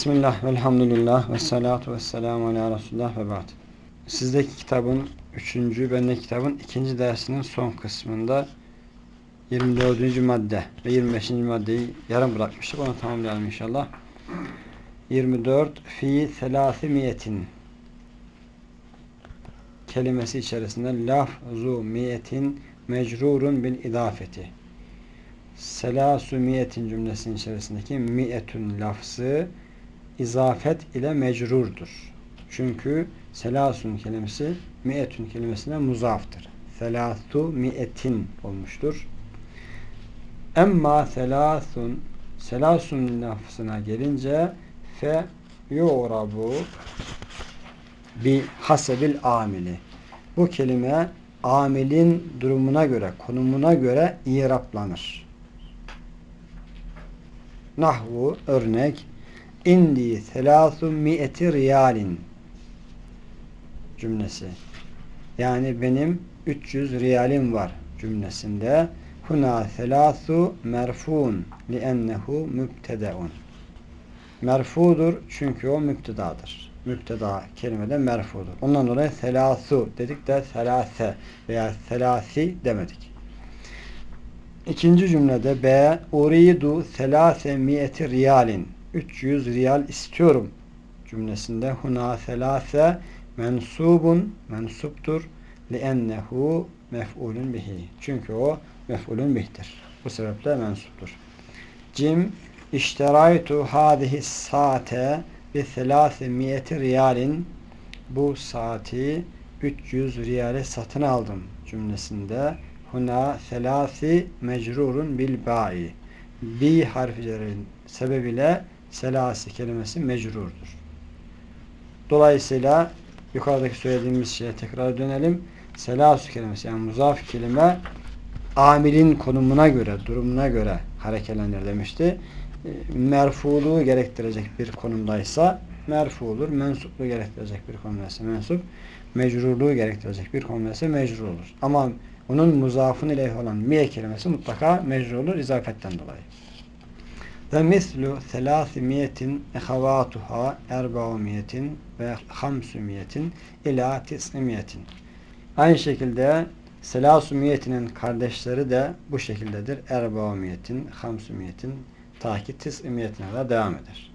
Bismillah, velhamdülillah, ve salatu ve selamu ala Resulullah ve ba'd. Sizdeki kitabın üçüncü, bendeki kitabın ikinci dersinin son kısmında 24. madde ve 25. maddeyi yarım bırakmıştık. Onu tamamlayalım inşallah. 24 fi selâsimiyetin kelimesi içerisinde lafzu miyetin mecrurun bil idafeti. Selasu miyetin cümlesinin içerisindeki miyetün lafzı izafet ile mecrurdur. Çünkü selasun kelimesi miyetün kelimesine muzaftır. Selatu miyetin olmuştur. Emma selasun selasun lafzına gelince fe yu'rabu bi hasebil amili. Bu kelime amilin durumuna göre, konumuna göre iraplanır. Nahvu örnek indi selâsü mi'eti riyalin cümlesi. Yani benim 300 riyalim var cümlesinde huna selâsü merfun liennehu mübtedeun merfudur çünkü o müptedadır. Müpteda kelimede merfudur. Ondan dolayı selasu dedik de selase veya selasi demedik. İkinci cümlede B uridu selase miyeti riyalin 300 riyal istiyorum cümlesinde huna selase mensubun mensuptur liennehu mef'ulun bihi. Çünkü o mef'ulun bihtir. Bu sebeple mensuptur. Cim İşteraytu hadihi saate bi selâsi miyeti riyalin bu saati 300 riyale satın aldım cümlesinde huna selasi mecrurun bil ba'i bi harflerin sebebiyle selasi kelimesi mecrurdur. Dolayısıyla yukarıdaki söylediğimiz şeye tekrar dönelim. Selasu kelimesi yani muzaf kelime amilin konumuna göre, durumuna göre hareketlenir demişti merfuluğu gerektirecek bir konumdaysa merfu olur. Mensupluğu gerektirecek bir konumdaysa mensup. Mecrurluğu gerektirecek bir konumdaysa mecrur olur. Ama onun muzafın ileyh olan miye kelimesi mutlaka mecrur olur izafetten dolayı. Ve mislu selâsimiyetin ehavâtuhâ erbâumiyetin ve hamsumiyetin ilâ tis'imiyetin. Aynı şekilde selâsumiyetinin kardeşleri de bu şekildedir. Erbâumiyetin, hamsumiyetin, ta ki tis'imiyetine de devam eder.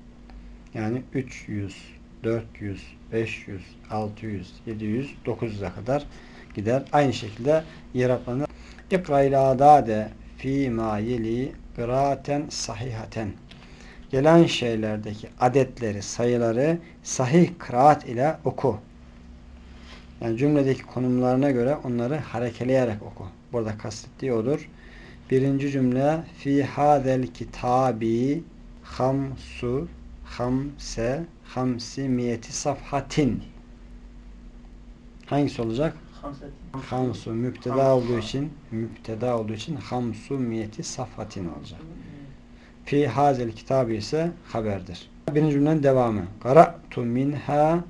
Yani 300, 400, 500, 600, 700, 900'e kadar gider. Aynı şekilde iraplanır. İkra ile adade fi ma yeli kıraaten sahihaten gelen şeylerdeki adetleri, sayıları sahih kıraat ile oku. Yani cümledeki konumlarına göre onları harekeleyerek oku. Burada kastettiği odur. Birinci cümle fi hadel kitabi hamsu hamse hamsi miyeti safhatin hangisi olacak? Hamsu müpteda olduğu için müpteda olduğu için hamsu miyeti safhatin olacak. Fi hazel kitabı ise haberdir. Birinci cümlenin devamı. Qara'tu minha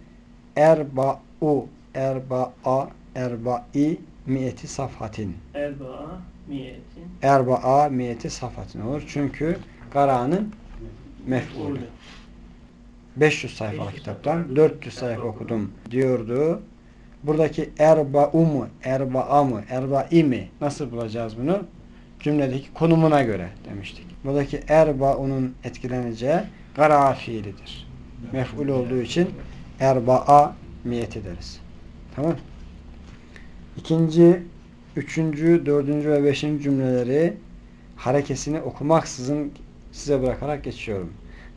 erba'u erba'a erba'i miyeti safhatin. Erba'a miyetin. Erba'a miyeti safatin olur. Çünkü Kara'nın mef'ulü. 500 sayfalık kitaptan 400 sayfa okudum diyordu. Buradaki erba'u mu, erba'a mı, erba'i mi? Nasıl bulacağız bunu? Cümledeki konumuna göre demiştik. Buradaki erba'unun etkileneceği gara fiilidir. Mef'ul olduğu için erba'a miyet ederiz. Tamam İkinci üçüncü, dördüncü ve beşinci cümleleri harekesini okumaksızın size bırakarak geçiyorum.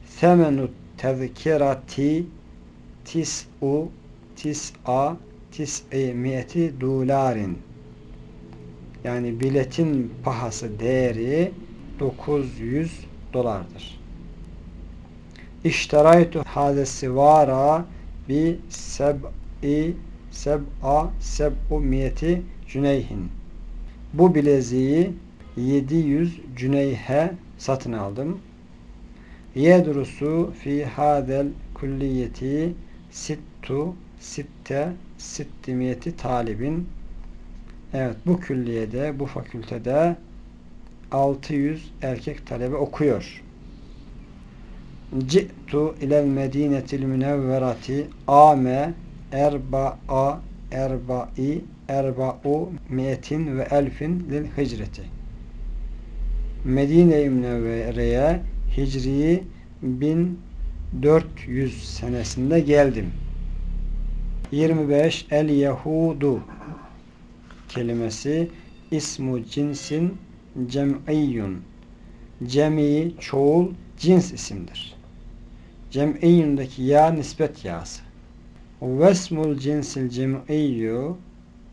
Semenut tezkirati tis'u tis'a tis'i miyeti dolarin yani biletin pahası değeri 900 dolardır. İşteraytu hadesi vara bi seb'i seb'a seb'u miyeti cüneyhin. Bu bileziği 700 cüneyhe satın aldım. Yedrusu fi hadel kulliyeti sittu sitte sittimiyeti talibin Evet bu külliyede bu fakültede 600 erkek talebe okuyor. Ci'tu ilel medinetil münevverati ame erba'a erba'i erba'u miyetin ve elfin lil hicreti. Medine-i Münevvere'ye Hicri 1400 senesinde geldim. 25 El Yahudu kelimesi ismu cinsin cem'iyyun cemi çoğul cins isimdir. Cem'iyyundaki ya nispet yası. Vesmul cinsil cem'iyyu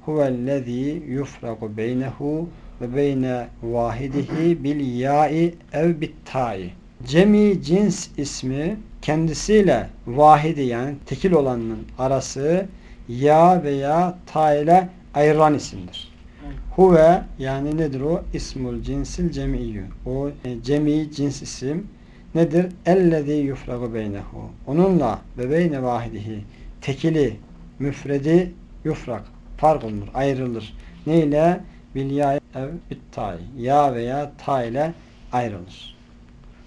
huvellezî yufraku beynehu ve beyne vahidihi bil ya'i ev bit ta'i. Cemi cins ismi kendisiyle vahidi yani tekil olanın arası ya veya ta ile ayrılan isimdir. Huve yani nedir o? İsmul cinsil cemiyyü. O e, cemi cins isim nedir? Ellezî yufragu beynehu. Onunla ve beyne vahidihi tekili, müfredi yufrak. Fark olunur, ayrılır. Ne ile? Bil ya ev bit tay. Ya veya ta ile ayrılır.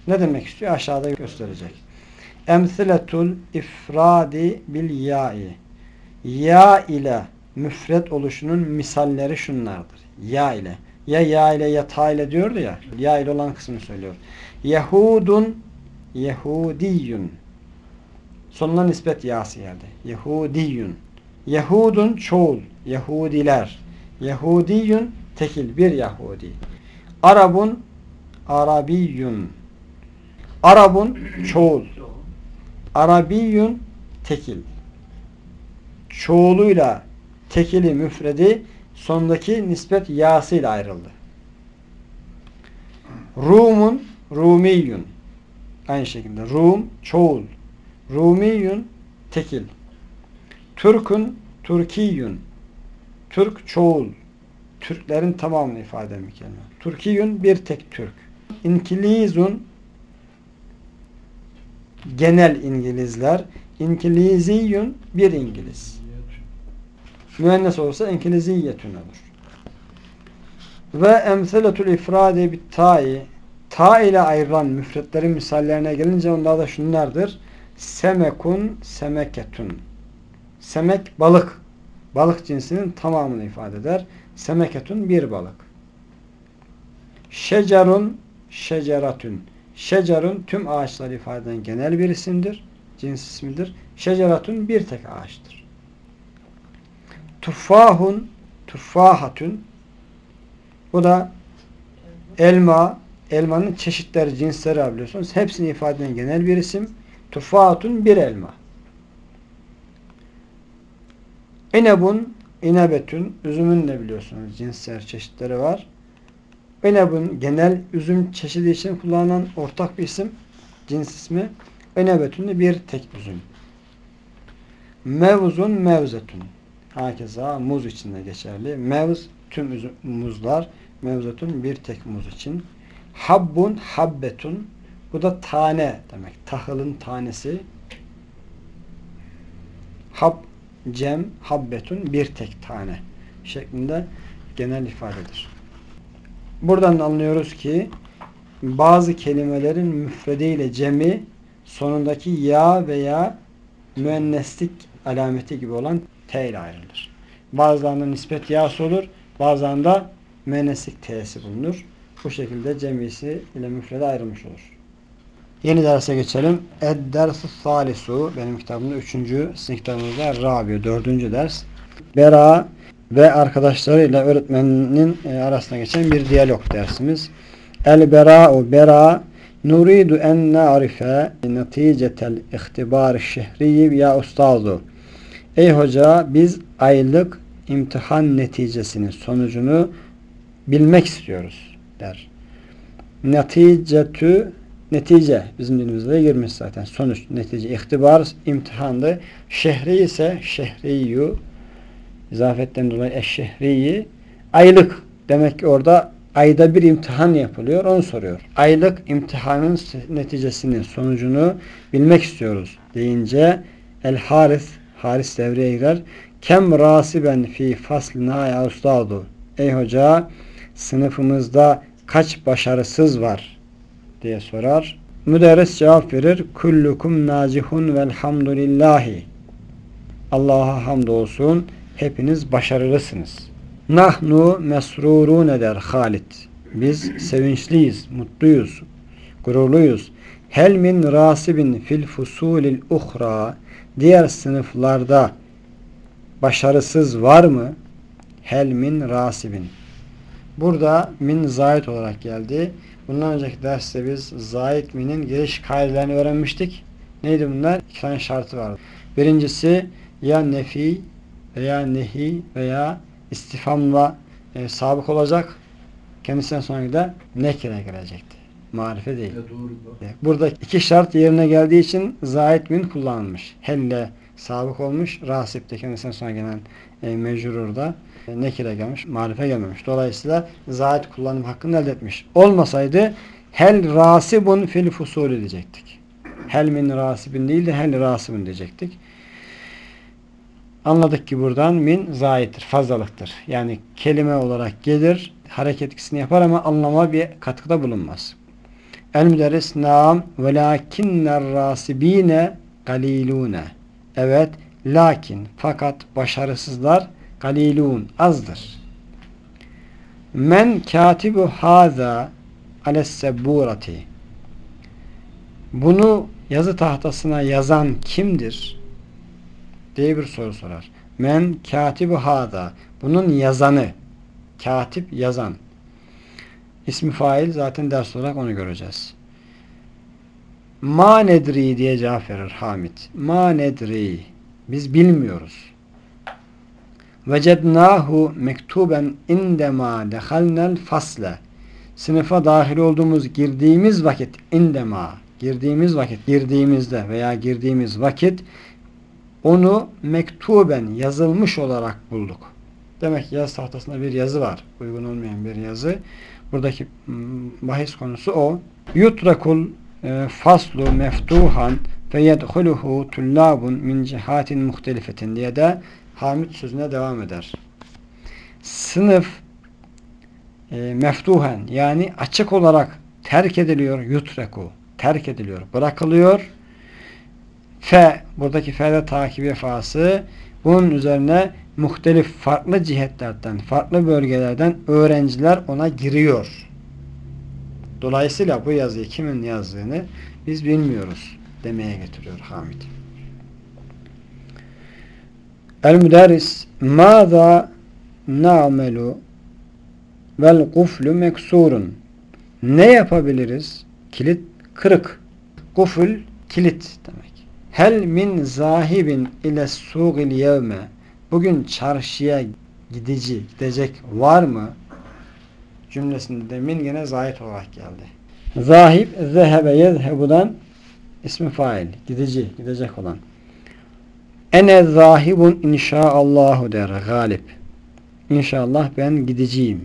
Ne demek istiyor? Aşağıda gösterecek. Emsiletul ifradi bil ya'i. Ya ile müfret oluşunun misalleri şunlardır. Ya ile. Ya ya ile ya ta ile diyordu ya. Ya ile olan kısmını söylüyor. Yehudun Yehudiyun. Sonuna nispet yası geldi. Yehudiyun. Yehudun çoğul. Yahudiler. Yehudiyun tekil bir Yahudi. Arabun Arabiyun. Arabun çoğul. Çoğul. Arabiyun tekil. Çoğuluyla tekili müfredi sondaki nispet yasıyla ayrıldı. Rumun Rumiyun. Aynı şekilde Rum çoğul. Rumiyun tekil. Türkün Türkiyun. Türk çoğul. Türklerin tamamını ifade eden bir kelime. Türkiyun bir tek Türk. İnkilizun genel İngilizler. İnkiliziyun bir İngiliz. Müennes olursa İnkiliziyetün olur. Ve emseletul ifrade bit ta'i ta ile ayrılan müfretlerin misallerine gelince onlar da şunlardır. Semekun semeketun. Semek balık. Balık cinsinin tamamını ifade eder. Semeketun bir balık. Şecerun şeceratun. Şecerun tüm ağaçları ifade eden genel bir isimdir. Cins ismidir. Şeceratun bir tek ağaçtır. Tuffahun tuffahatun bu da elma elmanın çeşitleri, cinsleri biliyorsunuz. Hepsini ifade eden genel bir isim. Tuffahatun bir elma. İnebun inebetün üzümün de biliyorsunuz cinsler, çeşitleri var. İnebun genel üzüm çeşidi için kullanılan ortak bir isim. Cins ismi. İnebetün de bir tek üzüm. Mevzun mevzetun. Hakeza muz için de geçerli. Mevz tüm üzüm, muzlar. Mevzetun bir tek muz için. Habbun habbetun. Bu da tane demek. Tahılın tanesi. Hab cem habbetun bir tek tane şeklinde genel ifadedir. Buradan anlıyoruz ki bazı kelimelerin müfrediyle cemi sonundaki ya veya müenneslik alameti gibi olan T ile ayrılır. Bazılarında nispet yası olur. Bazılarında müenneslik T'si bulunur. Bu şekilde cemisi ile müfrede ayrılmış olur. Yeni derse geçelim. Ed-dersu salisu benim kitabımda üçüncü, sizin kitabınızda Rabi, dördüncü ders. Bera ve arkadaşlarıyla öğretmeninin e, arasında geçen bir diyalog dersimiz. El-bera'u bera nuridu en na'rife neticetel ihtibar şehriyi ya ustazu. Ey hoca biz aylık imtihan neticesinin sonucunu bilmek istiyoruz der. Neticetü netice bizim dilimizde girmiş zaten. Sonuç, netice, ihtibar, imtihandı. Şehri ise şehriyu izafetten dolayı eşşehriyi aylık. Demek ki orada ayda bir imtihan yapılıyor. Onu soruyor. Aylık imtihanın neticesinin sonucunu bilmek istiyoruz deyince el haris haris devreye girer. Kem rasiben fi faslina ya ustadu. Ey hoca sınıfımızda kaç başarısız var diye sorar. müderris cevap verir. Kullukum nacihun velhamdülillahi. Allah'a hamdolsun. Hepiniz başarılısınız. Nahnu mesrurun eder Halit. Biz sevinçliyiz, mutluyuz, gururluyuz. Hel min rasibin fil fusulil uhra. Diğer sınıflarda başarısız var mı? Hel min rasibin. Burada min zayit olarak geldi. Bundan önceki derste biz zayit minin giriş kaidelerini öğrenmiştik. Neydi bunlar? İki tane şartı vardı. Birincisi ya nefi veya nehi veya istifamla e, sabık olacak. Kendisinden sonra da nekire gelecekti. Marife değil. Burada iki şart yerine geldiği için zayit min kullanılmış. Helle sabık olmuş. Rasip de kendisinden sonra gelen e, mecrurda e, nekire gelmiş. Marife gelmemiş. Dolayısıyla zayit kullanım hakkını elde etmiş. Olmasaydı hel rasibun fil fusul diyecektik. Hel min rasibin değil de hel rasibun diyecektik. Anladık ki buradan min zayittir, fazlalıktır. Yani kelime olarak gelir, hareket etkisini yapar ama anlama bir katkıda bulunmaz. El müderris naam velakinner rasibine galilune. Evet, lakin fakat başarısızlar galilun azdır. Men katibu haza alesseburati. Bunu yazı tahtasına yazan kimdir? Diye bir soru sorar. Men katibu hada. Bunun yazanı. Katip yazan. İsmi fail zaten ders olarak onu göreceğiz. Ma nedri diye cevap verir Hamid. Ma nedri. Biz bilmiyoruz. Vecednahu mektuben indema dehalnel fasle. Sınıfa dahil olduğumuz girdiğimiz vakit indema girdiğimiz vakit girdiğimizde veya girdiğimiz vakit onu mektuben yazılmış olarak bulduk. Demek ki yaz tahtasında bir yazı var. Uygun olmayan bir yazı. Buradaki bahis konusu o. Yutrakul e, faslu meftuhan fe yedhuluhu tullabun min cihatin muhtelifetin diye de Hamid sözüne devam eder. Sınıf e, meftuhen yani açık olarak terk ediliyor yutreku terk ediliyor, bırakılıyor fe buradaki fe'de takibi fası bunun üzerine muhtelif farklı cihetlerden, farklı bölgelerden öğrenciler ona giriyor. Dolayısıyla bu yazıyı kimin yazdığını biz bilmiyoruz demeye getiriyor Hamid. El müderris Mâzâ na'melu vel kuflu meksurun Ne yapabiliriz? Kilit kırık. Kuful kilit demek. Hel min zahibin ile suğil yevme Bugün çarşıya gidici, gidecek var mı? Cümlesinde de min gene zahit olarak geldi. Zahib, zehebe yezhebudan ismi fail. Gidici, gidecek olan. Ene zahibun inşaallahu der galip. İnşallah ben gideceğim.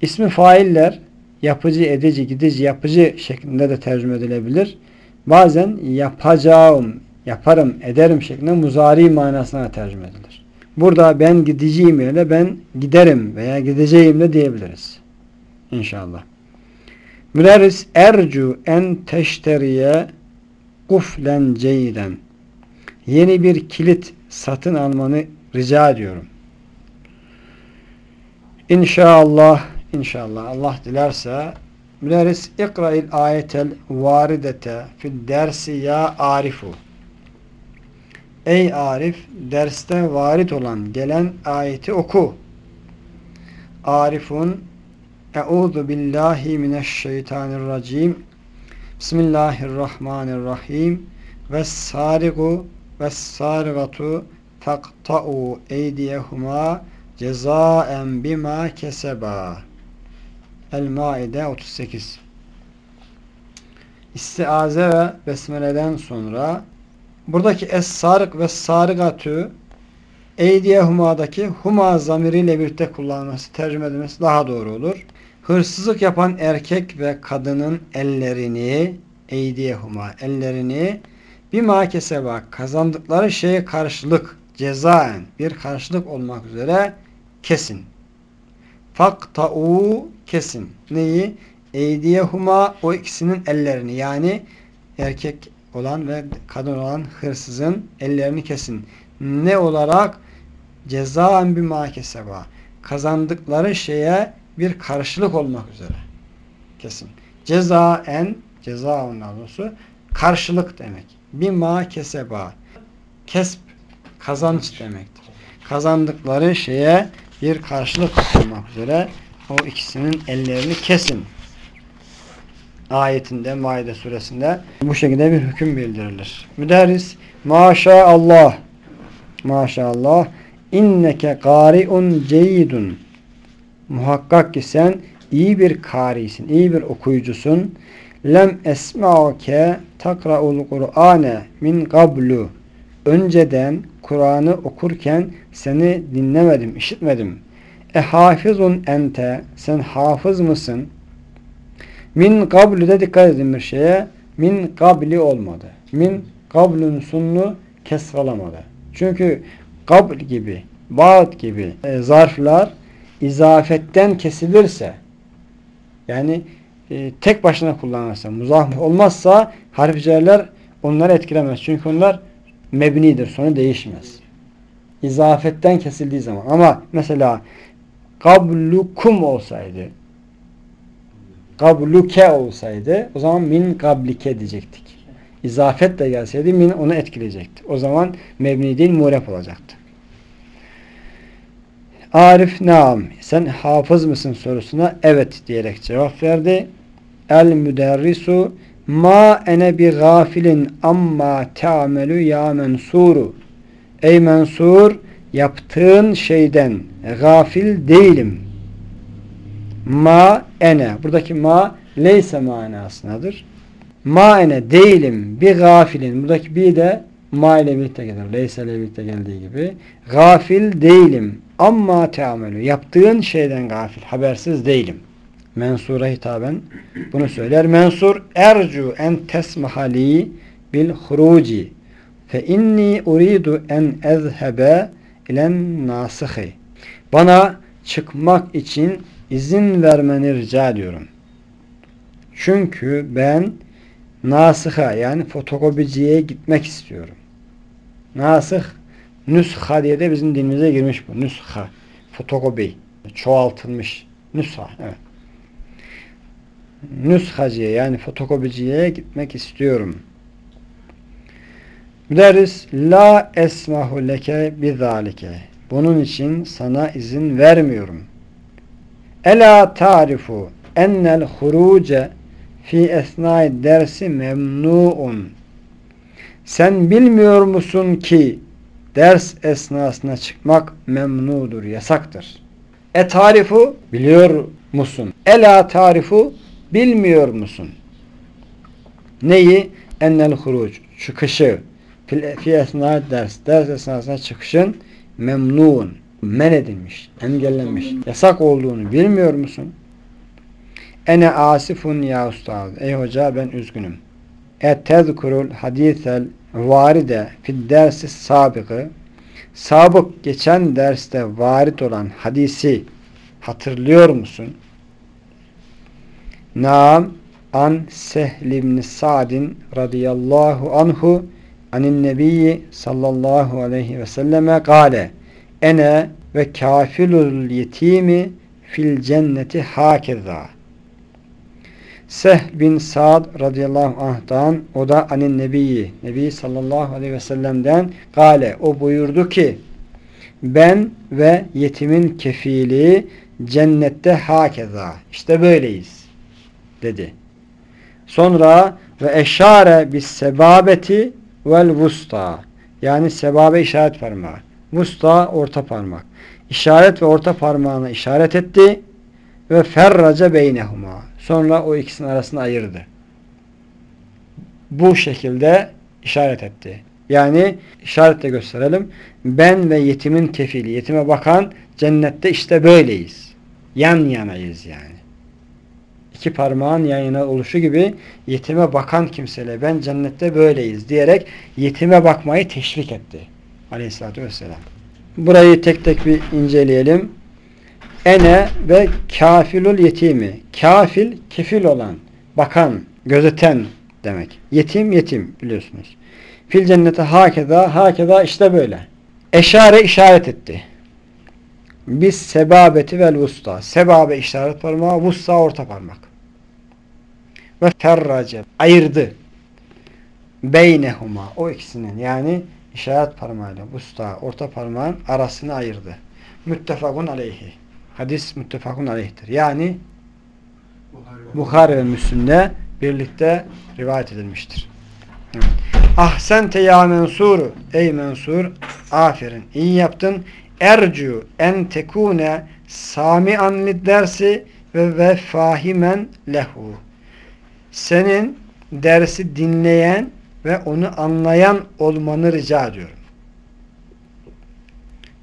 İsmi failler yapıcı, edici, gidici, yapıcı şeklinde de tercüme edilebilir. Bazen yapacağım, yaparım, ederim şeklinde muzari manasına tercüme edilir. Burada ben gideceğim yerine ben giderim veya gideceğim de diyebiliriz. İnşallah. Müderris ercu en teşteriye kuflen ceyden. Yeni bir kilit satın almanı rica ediyorum. İnşallah, inşallah Allah dilerse müderris ikra'il ayetel varidete fil dersi ya arifu. Ey Arif derste varit olan gelen ayeti oku. Arifun Euzu billahi mineşşeytanirracim. Bismillahirrahmanirrahim. Ves sarigu ves sarigatu takta'u eydiyehuma cezaen bima keseba. El-Maide 38 İstiaze ve besmeleden sonra buradaki es-sarık ve sarıgatü eydiye humadaki huma zamiriyle birlikte kullanılması, tercüme edilmesi daha doğru olur. Hırsızlık yapan erkek ve kadının ellerini eydiye huma ellerini bir makeseba kazandıkları şeye karşılık cezaen bir karşılık olmak üzere kesin. Fakta'u kesin. Neyi? eydiyehuma o ikisinin ellerini yani erkek olan ve kadın olan hırsızın ellerini kesin. Ne olarak? Cezaen bir makeseba. Kazandıkları şeye bir karşılık olmak üzere. Kesin. Cezaen ceza ondan doğrusu karşılık demek. Bir makeseba. Kesp kazanç demektir. Kazandıkları şeye bir karşılık olmak üzere o ikisinin ellerini kesin. Ayetinde Maide suresinde bu şekilde bir hüküm bildirilir. Müderris maşallah maşallah inneke kariun ceydun muhakkak ki sen iyi bir karisin, iyi bir okuyucusun. Lem esma'uke takra'ul Kur'ane min qablu önceden Kur'an'ı okurken seni dinlemedim, işitmedim. E hafizun ente sen hafız mısın? Min kablu de dikkat edin bir şeye. Min kabli olmadı. Min kablun sunnu kesralamadı. Çünkü kabl gibi, vaat gibi e, zarflar izafetten kesilirse yani e, tek başına kullanılırsa, muzaf olmazsa harfciler onları etkilemez. Çünkü onlar mebnidir. Sonu değişmez. İzafetten kesildiği zaman. Ama mesela kablukum olsaydı kabluke olsaydı o zaman min kablike diyecektik. İzafet de gelseydi min onu etkileyecekti. O zaman mebni değil murep olacaktı. Arif naam sen hafız mısın sorusuna evet diyerek cevap verdi. El müderrisu ma ene bi gafilin amma te'amelu ya mensuru. Ey mensur yaptığın şeyden gafil değilim. Ma ene. Buradaki ma leyse manasındadır. Ma ene değilim bir gafilin. Buradaki bir de ma ile birlikte gelir. Leyse ile birlikte geldiği gibi. Gafil değilim. Amma teamelü. Yaptığın şeyden gafil. Habersiz değilim. Mensura hitaben bunu söyler. Mensur ercu en tesmahali bil huruci fe inni uridu en ezhebe ilen nasihi. Bana çıkmak için izin vermeni rica ediyorum. Çünkü ben nasıha yani fotokopiciye gitmek istiyorum. Nasıh nüsha diye de bizim dilimize girmiş bu. Nüsha. Fotokopi. Çoğaltılmış. Nüsha. Evet. Nüshacıya yani fotokopiciye gitmek istiyorum. Müderris la esmahu leke bizalike. Bunun için sana izin vermiyorum. Ela tarifu ennel huruce fi esnai dersi memnuun. Sen bilmiyor musun ki ders esnasına çıkmak memnudur, yasaktır. E tarifu biliyor musun? Ela tarifu bilmiyor musun? Neyi? Ennel huruc çıkışı fi esnai ders ders esnasına çıkışın memnun men edilmiş, engellenmiş, yasak olduğunu bilmiyor musun? Ene asifun ya ustad. Ey hoca ben üzgünüm. Et tezkurul hadisel varide fid dersi sabıkı sabık geçen derste varit olan hadisi hatırlıyor musun? Naam an Sehl ibn Sa'din radıyallahu anhu anin nebiyyi sallallahu aleyhi ve selleme gale ene ve kafilul yetimi fil cenneti hakeza. Sehl bin Sa'd radıyallahu anh'tan o da anin nebiyi Nebi sallallahu aleyhi ve sellem'den gale o buyurdu ki ben ve yetimin kefili cennette hakeza işte böyleyiz dedi. Sonra ve eşare bis sebabeti vel vusta yani sebabe işaret parmağı. Vusta orta parmak. İşaret ve orta parmağını işaret etti ve ferraca beynehuma. Sonra o ikisinin arasını ayırdı. Bu şekilde işaret etti. Yani işaretle gösterelim. Ben ve yetimin kefili, yetime bakan cennette işte böyleyiz. Yan yanayız yani. İki parmağın yan yana oluşu gibi yetime bakan kimseyle ben cennette böyleyiz diyerek yetime bakmayı teşvik etti. Aleyhissalatü vesselam. Burayı tek tek bir inceleyelim. ene ve kafilul yetimi. Kafil, kefil olan, bakan, gözeten demek. Yetim, yetim biliyorsunuz. Fil cennete hakeza, hakeza işte böyle. Eşare işaret etti. Biz sebabeti vel vusta. Sebabe işaret parmağı, vusta orta parmak. Ve ferrace ayırdı. Beynehuma o ikisinin yani işaret parmağıyla vusta orta parmağın arasını ayırdı. Müttefakun aleyhi. Hadis müttefakun aleyhtir. Yani Bukhari ve Müslim'de birlikte rivayet edilmiştir. Evet. Ahsente ya mensuru ey mensur aferin iyi yaptın ercu en tekune sami'an liddersi ve ve fahimen lehu senin dersi dinleyen ve onu anlayan olmanı rica ediyorum.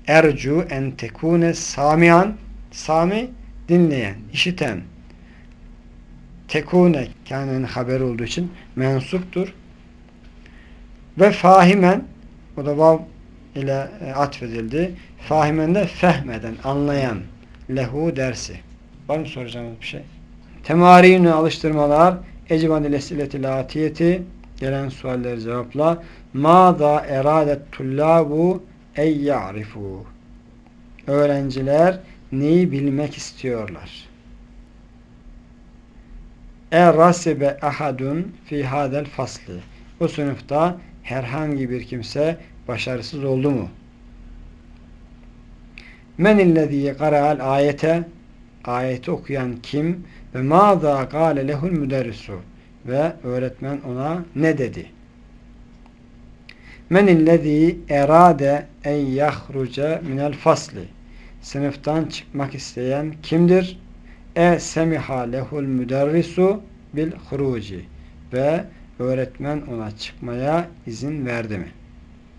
Ercu en tekune sami'an sami dinleyen, işiten tekune kânenin haberi olduğu için mensuptur. Ve fahimen o da vav ile e, atfedildi. Fahimen de fehmeden, anlayan lehu dersi. Var mı soracağınız bir şey? Temarinü alıştırmalar ecivan ile sileti atiyeti gelen sualleri cevapla ma da eradet tullabu ey ya'rifu öğrenciler neyi bilmek istiyorlar? E rasibe ahadun fi hadel fasli. Bu sınıfta herhangi bir kimse başarısız oldu mu? Men illezî qara'al ayete ayeti okuyan kim ve mâzâ gâle lehul müderrisu ve öğretmen ona ne dedi? Men illezî erâde en yahruca minel fasli sınıftan çıkmak isteyen kimdir? E semiha lehul müderrisu bil huruci ve öğretmen ona çıkmaya izin verdi mi?